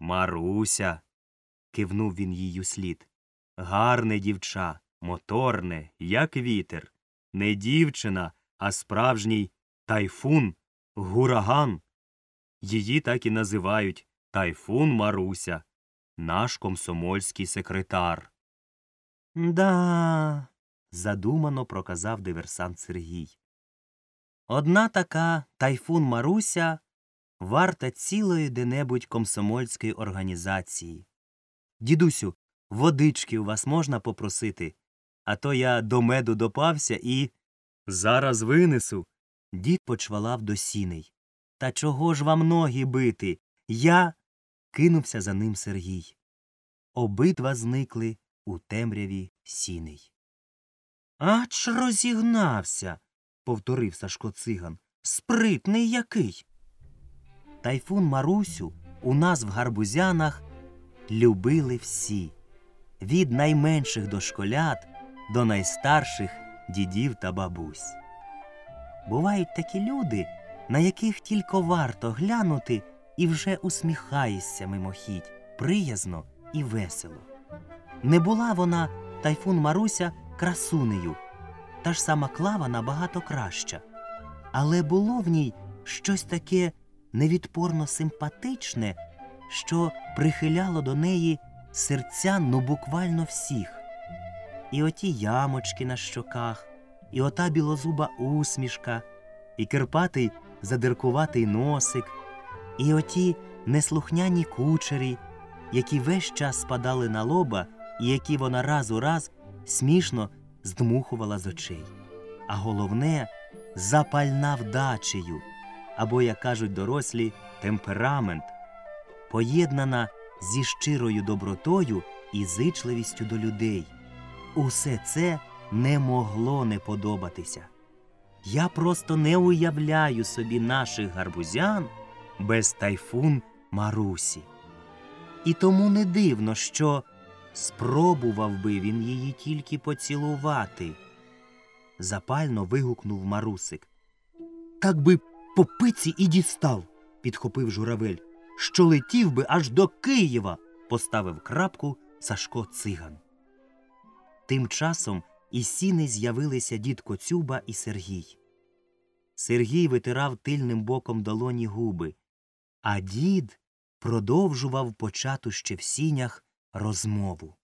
Маруся. кивнув він їй слід. Гарне дівча, моторне, як вітер. Не дівчина, а справжній тайфун, гураган. Її так і називають Тайфун Маруся, наш комсомольський секретар. Да. задумано проказав диверсант Сергій. Одна така тайфун Маруся варта цілої де-небудь комсомольської організації. Дідусю, водички у вас можна попросити, а то я до меду допався і. Зараз винесу. Дід почвалав до сіней. Та чого ж вам ноги бити? Я. кинувся за ним Сергій. Обидва зникли у темряві сіней. Ач розігнався, повторив Сашко циган. Спритний який. Тайфун Марусю у нас в гарбузянах любили всі від найменших дошколят до найстарших дідів та бабусь. Бувають такі люди, на яких тільки варто глянути і вже усміхаєшся мимохідь, приязно і весело. Не була вона, тайфун Маруся, красунею, та ж сама клава набагато краща. Але було в ній щось таке невідпорно симпатичне, що прихиляло до неї серця ну буквально всіх. І оті ямочки на щоках, і ота білозуба усмішка, і кирпатий задиркуватий носик, і оті неслухняні кучері, які весь час спадали на лоба і які вона раз у раз смішно здмухувала з очей. А головне запальна вдачею, або, як кажуть дорослі, темперамент, поєднана зі щирою добротою і зичливістю до людей. Усе це не могло не подобатися. Я просто не уявляю собі наших гарбузян без тайфун Марусі. І тому не дивно, що спробував би він її тільки поцілувати. Запально вигукнув Марусик. Так би по і дістав, підхопив журавель, що летів би аж до Києва, поставив крапку Сашко циган. Тим часом із сіни з'явилися дід Коцюба і Сергій. Сергій витирав тильним боком долоні губи, а дід продовжував почату ще в сінях розмову.